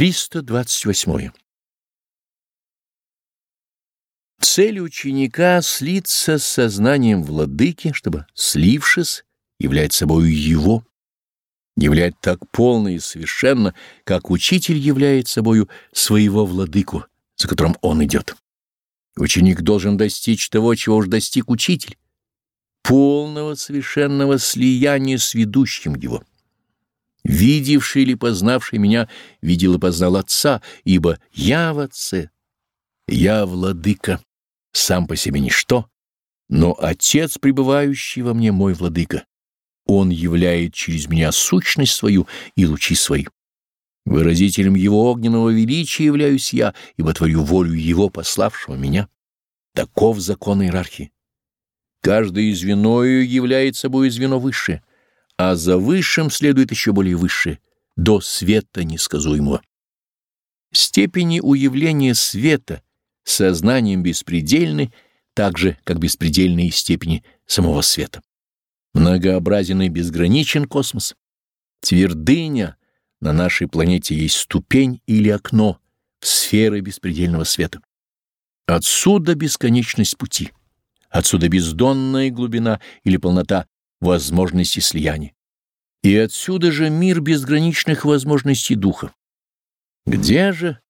328. Цель ученика — слиться с сознанием владыки, чтобы, слившись, являть собою его, являть так полно и совершенно, как учитель являет собою своего владыку, за которым он идет. Ученик должен достичь того, чего уж достиг учитель, полного совершенного слияния с ведущим его. Видевший или познавший меня видел и познал Отца, ибо я в Отце, я владыка, сам по себе ничто, но Отец, пребывающий во мне, мой владыка. Он являет через меня сущность свою и лучи свои. Выразителем его огненного величия являюсь я, ибо творю волю его, пославшего меня. Таков закон иерархии. Каждое звеною является собой звено высшее а за высшим следует еще более высшее, до света несказуемого. Степени уявления света сознанием беспредельны, так же, как беспредельные степени самого света. Многообразен и безграничен космос. Твердыня на нашей планете есть ступень или окно в сферы беспредельного света. Отсюда бесконечность пути, отсюда бездонная глубина или полнота возможности слияния. И отсюда же мир безграничных возможностей духа. Где же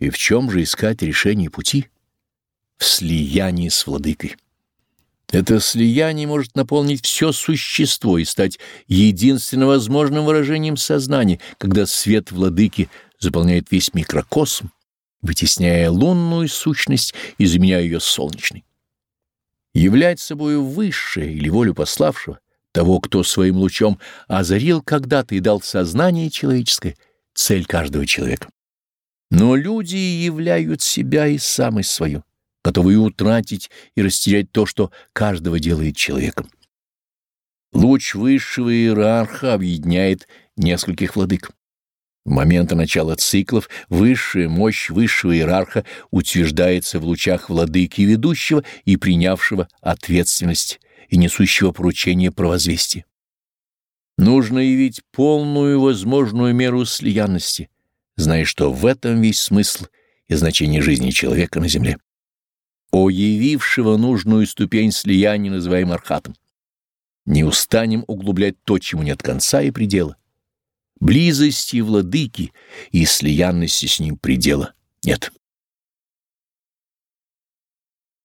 и в чем же искать решение пути? В слиянии с владыкой. Это слияние может наполнить все существо и стать единственно возможным выражением сознания, когда свет владыки заполняет весь микрокосм, вытесняя лунную сущность и заменяя ее солнечной. Являть собою высшее или волю пославшего того, кто своим лучом озарил когда-то и дал сознание человеческое, цель каждого человека. Но люди являют себя и самость свою, готовые утратить и растерять то, что каждого делает человеком. Луч высшего иерарха объединяет нескольких владык. В момента начала циклов высшая мощь высшего иерарха утверждается в лучах владыки ведущего и принявшего ответственность и несущего поручение провозвестия. Нужно явить полную возможную меру слиянности, зная, что в этом весь смысл и значение жизни человека на земле. О явившего нужную ступень слияния называем архатом. Не устанем углублять то, чему нет конца и предела. Близости владыки и слиянности с ним предела нет.